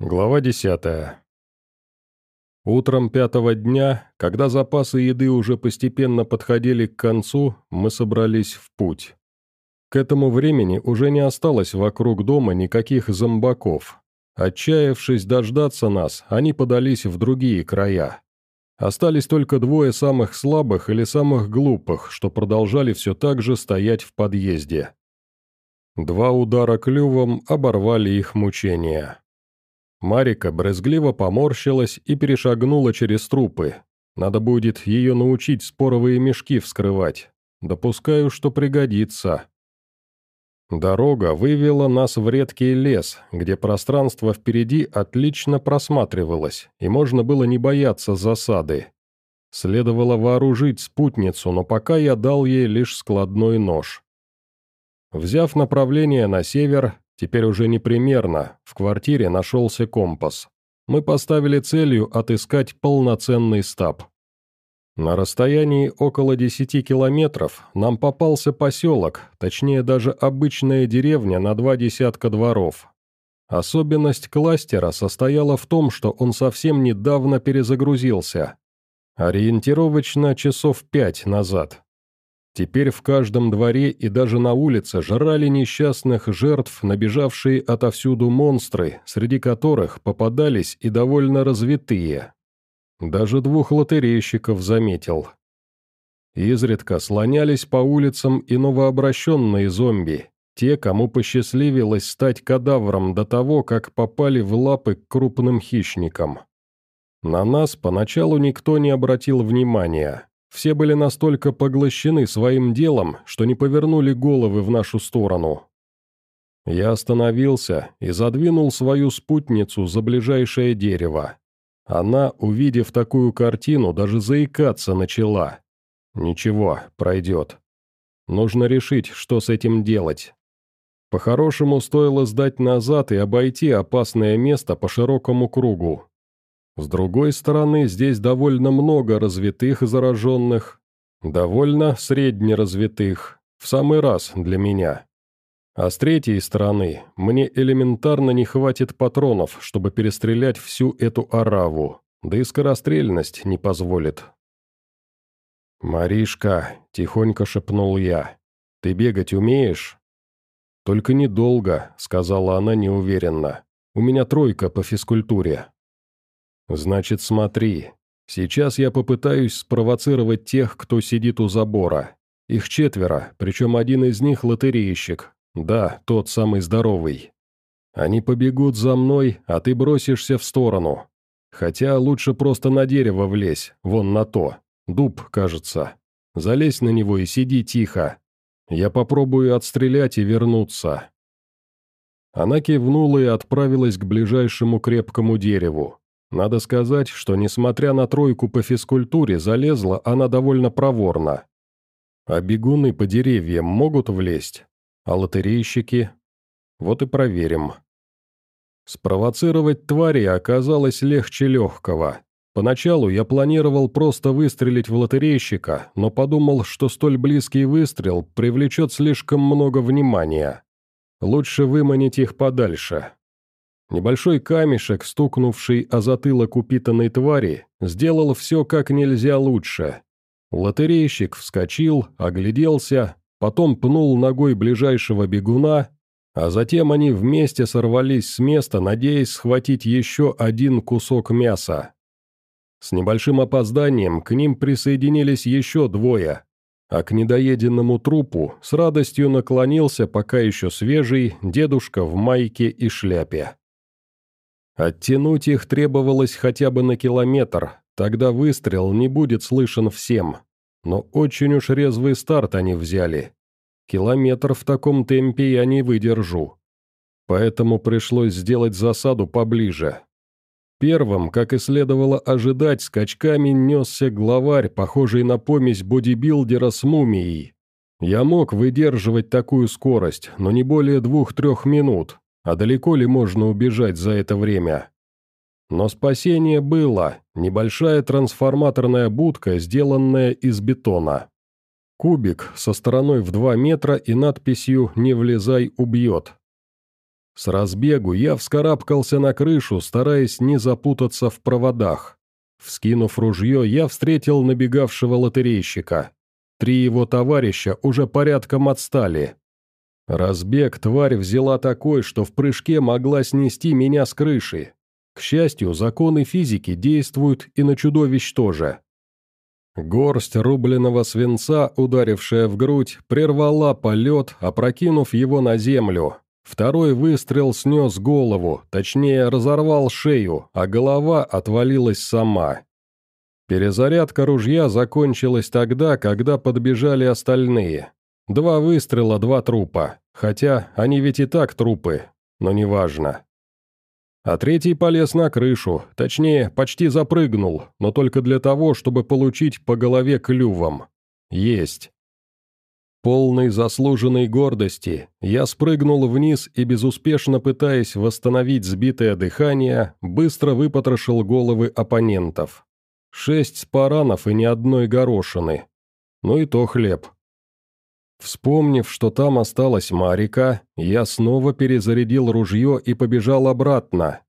Глава десятая. Утром пятого дня, когда запасы еды уже постепенно подходили к концу, мы собрались в путь. К этому времени уже не осталось вокруг дома никаких зомбаков. Отчаявшись дождаться нас, они подались в другие края. Остались только двое самых слабых или самых глупых, что продолжали все так же стоять в подъезде. Два удара клювом оборвали их мучения. Марика брезгливо поморщилась и перешагнула через трупы. Надо будет ее научить споровые мешки вскрывать. Допускаю, что пригодится. Дорога вывела нас в редкий лес, где пространство впереди отлично просматривалось, и можно было не бояться засады. Следовало вооружить спутницу, но пока я дал ей лишь складной нож. Взяв направление на север, Теперь уже не примерно, в квартире нашелся компас. Мы поставили целью отыскать полноценный стаб. На расстоянии около 10 километров нам попался поселок, точнее даже обычная деревня на два десятка дворов. Особенность кластера состояла в том, что он совсем недавно перезагрузился. Ориентировочно часов пять назад. Теперь в каждом дворе и даже на улице жрали несчастных жертв, набежавшие отовсюду монстры, среди которых попадались и довольно развитые. Даже двух лотерейщиков заметил. Изредка слонялись по улицам и новообращенные зомби, те, кому посчастливилось стать кадавром до того, как попали в лапы к крупным хищникам. На нас поначалу никто не обратил внимания. Все были настолько поглощены своим делом, что не повернули головы в нашу сторону. Я остановился и задвинул свою спутницу за ближайшее дерево. Она, увидев такую картину, даже заикаться начала. Ничего, пройдет. Нужно решить, что с этим делать. По-хорошему, стоило сдать назад и обойти опасное место по широкому кругу. С другой стороны, здесь довольно много развитых зараженных, довольно среднеразвитых, в самый раз для меня. А с третьей стороны, мне элементарно не хватит патронов, чтобы перестрелять всю эту ораву, да и скорострельность не позволит. «Маришка», — тихонько шепнул я, — «ты бегать умеешь?» «Только недолго», — сказала она неуверенно. «У меня тройка по физкультуре». «Значит, смотри. Сейчас я попытаюсь спровоцировать тех, кто сидит у забора. Их четверо, причем один из них лотерейщик. Да, тот самый здоровый. Они побегут за мной, а ты бросишься в сторону. Хотя лучше просто на дерево влезь, вон на то. Дуб, кажется. Залезь на него и сиди тихо. Я попробую отстрелять и вернуться». Она кивнула и отправилась к ближайшему крепкому дереву. Надо сказать, что, несмотря на тройку по физкультуре, залезла она довольно проворно. А бегуны по деревьям могут влезть, а лотерейщики... Вот и проверим. Спровоцировать твари оказалось легче легкого. Поначалу я планировал просто выстрелить в лотерейщика, но подумал, что столь близкий выстрел привлечет слишком много внимания. Лучше выманить их подальше. Небольшой камешек, стукнувший о затылок упитанной твари, сделал все как нельзя лучше. Лотерейщик вскочил, огляделся, потом пнул ногой ближайшего бегуна, а затем они вместе сорвались с места, надеясь схватить еще один кусок мяса. С небольшим опозданием к ним присоединились еще двое, а к недоеденному трупу с радостью наклонился пока еще свежий дедушка в майке и шляпе. Оттянуть их требовалось хотя бы на километр, тогда выстрел не будет слышен всем. Но очень уж резвый старт они взяли. Километр в таком темпе я не выдержу. Поэтому пришлось сделать засаду поближе. Первым, как и следовало ожидать, скачками несся главарь, похожий на помесь бодибилдера с мумией. Я мог выдерживать такую скорость, но не более двух-трех минут, а далеко ли можно убежать за это время? Но спасение было, небольшая трансформаторная будка, сделанная из бетона. Кубик со стороной в 2 метра и надписью «Не влезай, убьет». С разбегу я вскарабкался на крышу, стараясь не запутаться в проводах. Вскинув ружье, я встретил набегавшего лотерейщика. Три его товарища уже порядком отстали. Разбег тварь взяла такой, что в прыжке могла снести меня с крыши. К счастью, законы физики действуют и на чудовищ тоже. Горсть рубленого свинца, ударившая в грудь, прервала полет, опрокинув его на землю. Второй выстрел снес голову, точнее разорвал шею, а голова отвалилась сама. Перезарядка ружья закончилась тогда, когда подбежали остальные. Два выстрела, два трупа. Хотя они ведь и так трупы, но неважно. А третий полез на крышу, точнее, почти запрыгнул, но только для того, чтобы получить по голове клювом. Есть. Полный заслуженной гордости, я спрыгнул вниз и, безуспешно пытаясь восстановить сбитое дыхание, быстро выпотрошил головы оппонентов. Шесть спаранов и ни одной горошины. Ну и то хлеб. Вспомнив, что там осталась Марика, я снова перезарядил ружье и побежал обратно.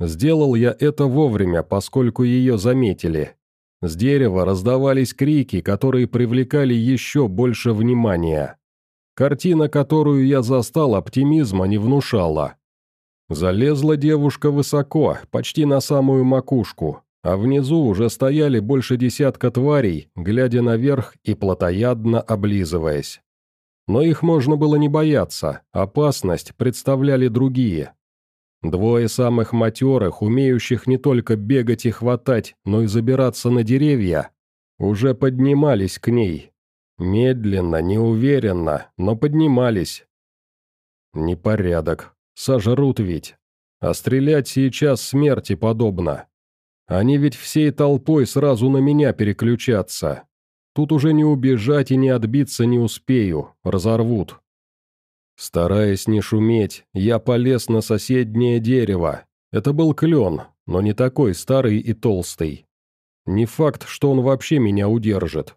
Сделал я это вовремя, поскольку ее заметили. С дерева раздавались крики, которые привлекали еще больше внимания. Картина, которую я застал, оптимизма не внушала. Залезла девушка высоко, почти на самую макушку, а внизу уже стояли больше десятка тварей, глядя наверх и плотоядно облизываясь. Но их можно было не бояться, опасность представляли другие. Двое самых матерых, умеющих не только бегать и хватать, но и забираться на деревья, уже поднимались к ней. Медленно, неуверенно, но поднимались. Непорядок. Сожрут ведь. А стрелять сейчас смерти подобно. Они ведь всей толпой сразу на меня переключатся. Тут уже не убежать и не отбиться не успею, разорвут. Стараясь не шуметь, я полез на соседнее дерево. Это был клен, но не такой старый и толстый. Не факт, что он вообще меня удержит.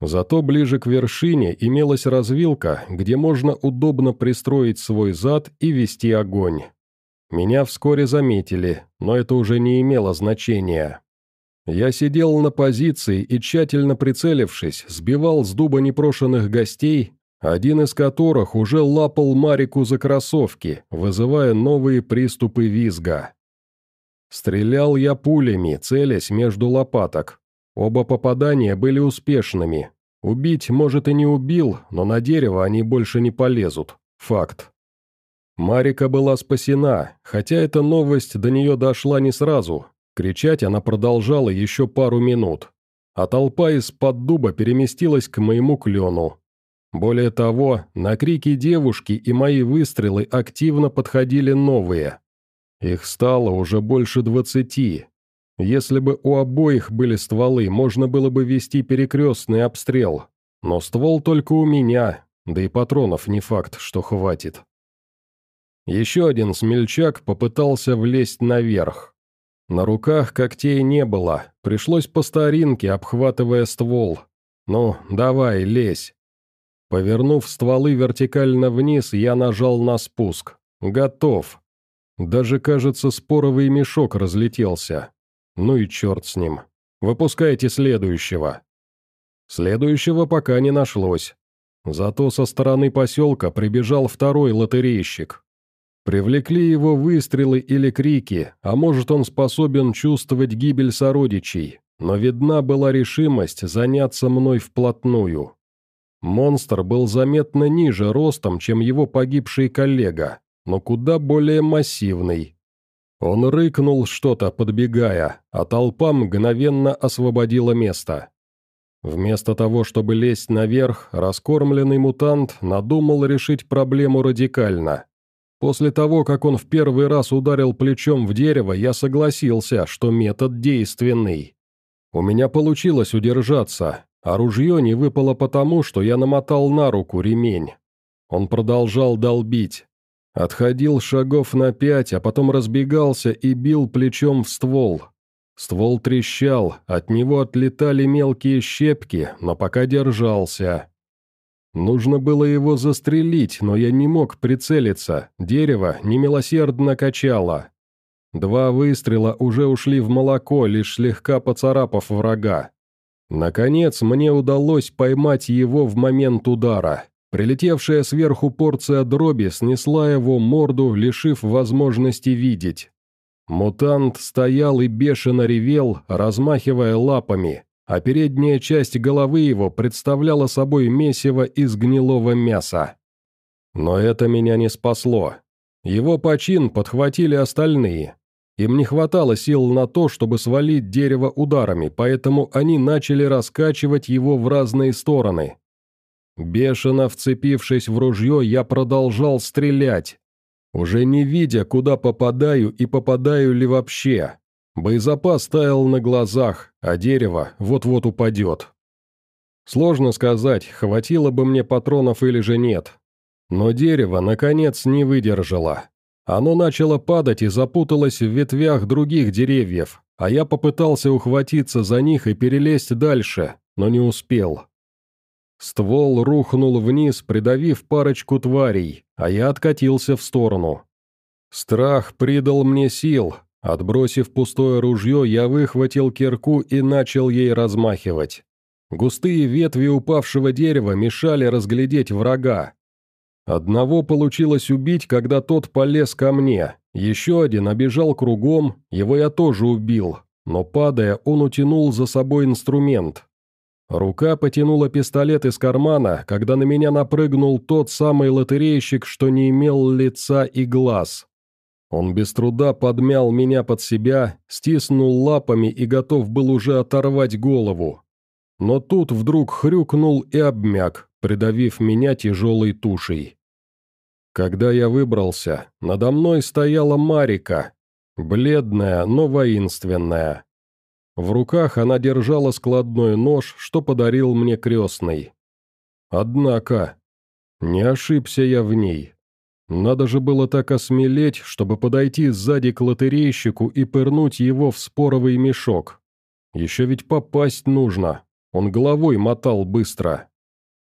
Зато ближе к вершине имелась развилка, где можно удобно пристроить свой зад и вести огонь. Меня вскоре заметили, но это уже не имело значения. Я сидел на позиции и, тщательно прицелившись, сбивал с дуба непрошенных гостей, один из которых уже лапал Марику за кроссовки, вызывая новые приступы визга. Стрелял я пулями, целясь между лопаток. Оба попадания были успешными. Убить, может, и не убил, но на дерево они больше не полезут. Факт. Марика была спасена, хотя эта новость до нее дошла не сразу. Кричать она продолжала еще пару минут. А толпа из-под дуба переместилась к моему клену, более того, на крики девушки и мои выстрелы активно подходили новые. Их стало уже больше двадцати. Если бы у обоих были стволы, можно было бы вести перекрестный обстрел. Но ствол только у меня, да и патронов не факт, что хватит. Еще один смельчак попытался влезть наверх. На руках когтей не было, пришлось по старинке, обхватывая ствол. «Ну, давай, лезь». Повернув стволы вертикально вниз, я нажал на спуск. Готов. Даже, кажется, споровый мешок разлетелся. Ну и черт с ним. Выпускайте следующего. Следующего пока не нашлось. Зато со стороны поселка прибежал второй лотерейщик. Привлекли его выстрелы или крики, а может он способен чувствовать гибель сородичей, но видна была решимость заняться мной вплотную. Монстр был заметно ниже ростом, чем его погибший коллега, но куда более массивный. Он рыкнул что-то, подбегая, а толпа мгновенно освободила место. Вместо того, чтобы лезть наверх, раскормленный мутант надумал решить проблему радикально. После того, как он в первый раз ударил плечом в дерево, я согласился, что метод действенный. У меня получилось удержаться, а ружье не выпало потому, что я намотал на руку ремень. Он продолжал долбить. Отходил шагов на пять, а потом разбегался и бил плечом в ствол. Ствол трещал, от него отлетали мелкие щепки, но пока держался. Нужно было его застрелить, но я не мог прицелиться, дерево немилосердно качало. Два выстрела уже ушли в молоко, лишь слегка поцарапав врага. Наконец, мне удалось поймать его в момент удара. Прилетевшая сверху порция дроби снесла его морду, лишив возможности видеть. Мутант стоял и бешено ревел, размахивая лапами, а передняя часть головы его представляла собой месиво из гнилого мяса. Но это меня не спасло. Его почин подхватили остальные. Им не хватало сил на то, чтобы свалить дерево ударами, поэтому они начали раскачивать его в разные стороны. Бешено вцепившись в ружье, я продолжал стрелять, уже не видя, куда попадаю и попадаю ли вообще. Боезапас таял на глазах, а дерево вот-вот упадет. Сложно сказать, хватило бы мне патронов или же нет. Но дерево, наконец, не выдержало. Оно начало падать и запуталось в ветвях других деревьев, а я попытался ухватиться за них и перелезть дальше, но не успел. Ствол рухнул вниз, придавив парочку тварей, а я откатился в сторону. Страх придал мне сил. Отбросив пустое ружье, я выхватил кирку и начал ей размахивать. Густые ветви упавшего дерева мешали разглядеть врага. Одного получилось убить, когда тот полез ко мне. Еще один обежал кругом, его я тоже убил, но падая, он утянул за собой инструмент. Рука потянула пистолет из кармана, когда на меня напрыгнул тот самый лотерейщик, что не имел лица и глаз. Он без труда подмял меня под себя, стиснул лапами и готов был уже оторвать голову. Но тут вдруг хрюкнул и обмяк, придавив меня тяжелой тушей. Когда я выбрался, надо мной стояла Марика, бледная, но воинственная. В руках она держала складной нож, что подарил мне крестный. Однако, не ошибся я в ней. Надо же было так осмелеть, чтобы подойти сзади к лотерейщику и пырнуть его в споровый мешок. Еще ведь попасть нужно. Он головой мотал быстро.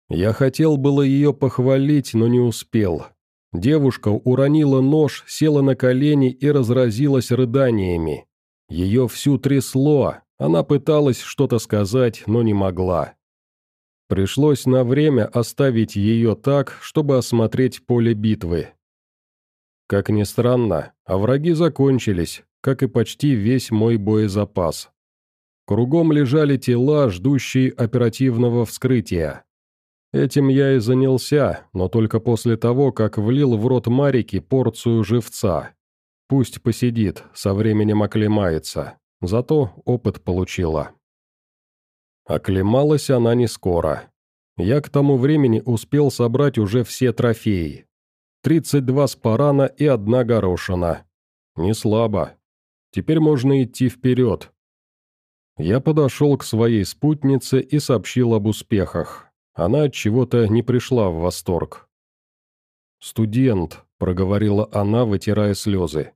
Я хотел было ее похвалить, но не успел. Девушка уронила нож, села на колени и разразилась рыданиями. Ее всю трясло, она пыталась что-то сказать, но не могла. Пришлось на время оставить ее так, чтобы осмотреть поле битвы. Как ни странно, а враги закончились, как и почти весь мой боезапас. Кругом лежали тела, ждущие оперативного вскрытия. Этим я и занялся, но только после того, как влил в рот Марики порцию живца. Пусть посидит, со временем оклемается. Зато опыт получила. Оклемалась она не скоро. Я к тому времени успел собрать уже все трофеи. 32 спарана и одна горошина. Не слабо. Теперь можно идти вперед. Я подошел к своей спутнице и сообщил об успехах. Она от чего-то не пришла в восторг. «Студент», — проговорила она, вытирая слезы.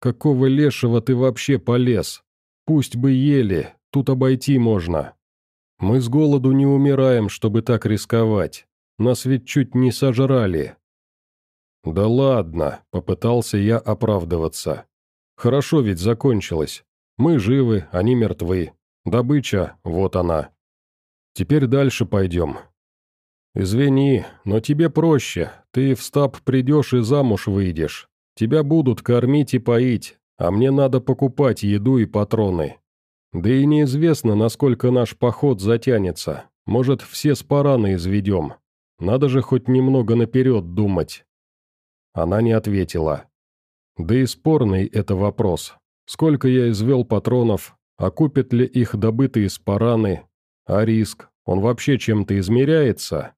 «Какого лешего ты вообще полез? Пусть бы ели, тут обойти можно. Мы с голоду не умираем, чтобы так рисковать. Нас ведь чуть не сожрали». «Да ладно», — попытался я оправдываться. «Хорошо ведь закончилось. Мы живы, они мертвы. Добыча, вот она. Теперь дальше пойдем. «Извини, но тебе проще. Ты в стаб придешь и замуж выйдешь. Тебя будут кормить и поить, а мне надо покупать еду и патроны. Да и неизвестно, насколько наш поход затянется. Может, все с параны изведем. Надо же хоть немного наперед думать». Она не ответила. Да и спорный это вопрос. Сколько я извел патронов, окупят ли их добытые с параны, а риск, он вообще чем-то измеряется?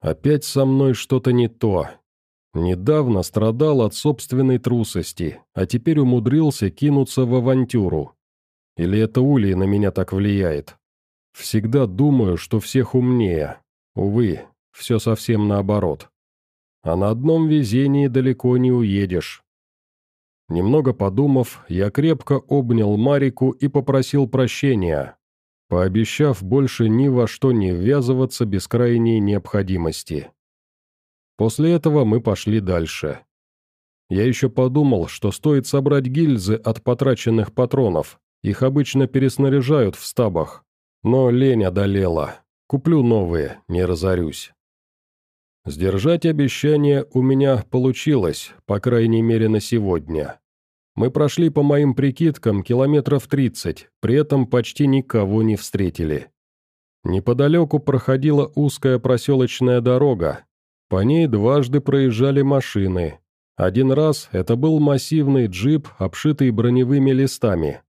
Опять со мной что-то не то. Недавно страдал от собственной трусости, а теперь умудрился кинуться в авантюру. Или это Улей на меня так влияет? Всегда думаю, что всех умнее. Увы, все совсем наоборот. А на одном везении далеко не уедешь. Немного подумав, я крепко обнял Марику и попросил прощения. пообещав больше ни во что не ввязываться без крайней необходимости. После этого мы пошли дальше. Я еще подумал, что стоит собрать гильзы от потраченных патронов, их обычно переснаряжают в стабах. Но лень одолела. Куплю новые, не разорюсь. Сдержать обещание у меня получилось, по крайней мере на сегодня. Мы прошли по моим прикидкам километров 30, при этом почти никого не встретили. Неподалеку проходила узкая проселочная дорога. По ней дважды проезжали машины. Один раз это был массивный джип, обшитый броневыми листами.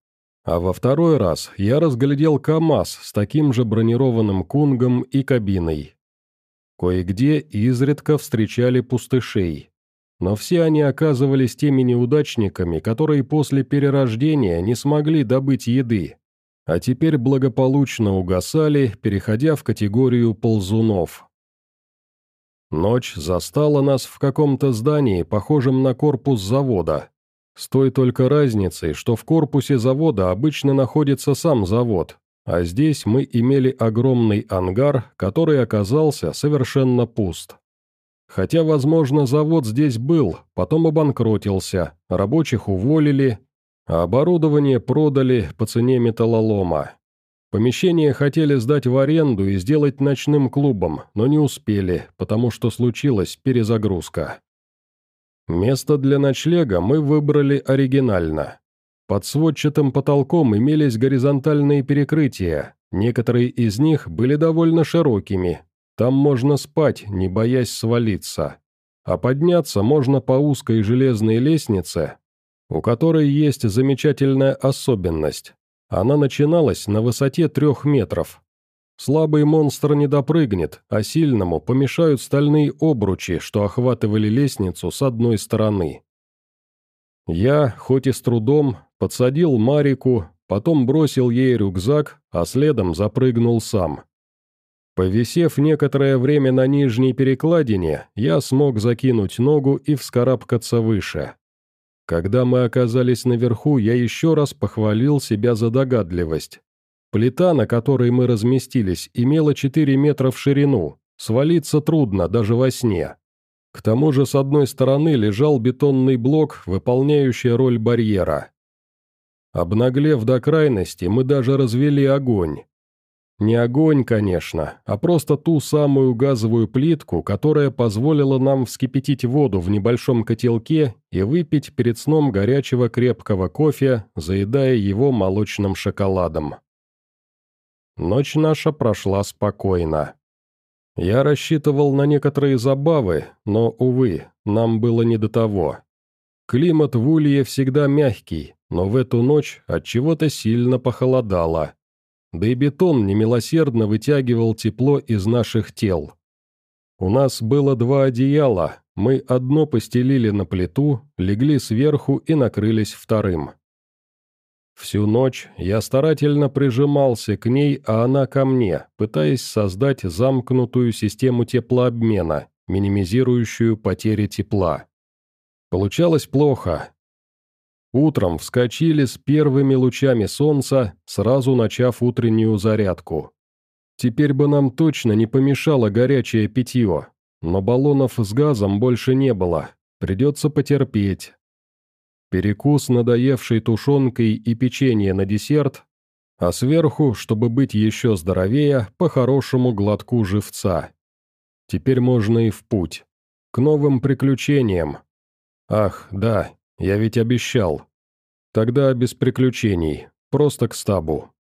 А во второй раз я разглядел КАМАЗ с таким же бронированным кунгом и кабиной. Кое-где изредка встречали пустышей. Но все они оказывались теми неудачниками, которые после перерождения не смогли добыть еды, а теперь благополучно угасали, переходя в категорию ползунов. Ночь застала нас в каком-то здании, похожем на корпус завода. С той только разницей, что в корпусе завода обычно находится сам завод, а здесь мы имели огромный ангар, который оказался совершенно пуст. Хотя, возможно, завод здесь был, потом обанкротился, рабочих уволили, а оборудование продали по цене металлолома. Помещение хотели сдать в аренду и сделать ночным клубом, но не успели, потому что случилась перезагрузка. Место для ночлега мы выбрали оригинально. Под сводчатым потолком имелись горизонтальные перекрытия, некоторые из них были довольно широкими, там можно спать, не боясь свалиться. А подняться можно по узкой железной лестнице, у которой есть замечательная особенность. Она начиналась на высоте трех метров. Слабый монстр не допрыгнет, а сильному помешают стальные обручи, что охватывали лестницу с одной стороны. Я, хоть и с трудом, подсадил Марику, потом бросил ей рюкзак, а следом запрыгнул сам. Повисев некоторое время на нижней перекладине, я смог закинуть ногу и вскарабкаться выше. Когда мы оказались наверху, я еще раз похвалил себя за догадливость. Плита, на которой мы разместились, имела 4 метра в ширину, свалиться трудно даже во сне. К тому же с одной стороны лежал бетонный блок, выполняющий роль барьера. Обнаглев до крайности, мы даже развели огонь. Не огонь, конечно, а просто ту самую газовую плитку, которая позволила нам вскипятить воду в небольшом котелке и выпить перед сном горячего крепкого кофе, заедая его молочным шоколадом. Ночь наша прошла спокойно. Я рассчитывал на некоторые забавы, но, увы, нам было не до того. Климат в Улье всегда мягкий, но в эту ночь от чего то сильно похолодало да и бетон немилосердно вытягивал тепло из наших тел. У нас было два одеяла, мы одно постелили на плиту, легли сверху и накрылись вторым. Всю ночь я старательно прижимался к ней, а она ко мне, пытаясь создать замкнутую систему теплообмена, минимизирующую потери тепла. Получалось плохо, Утром вскочили с первыми лучами солнца, сразу начав утреннюю зарядку. Теперь бы нам точно не помешало горячее питье, но баллонов с газом больше не было, придется потерпеть. Перекус надоевшей тушенкой и печенье на десерт, а сверху, чтобы быть еще здоровее, по-хорошему глотку живца. Теперь можно и в путь. К новым приключениям. Ах, да, я ведь обещал. Тогда без приключений, просто к стабу.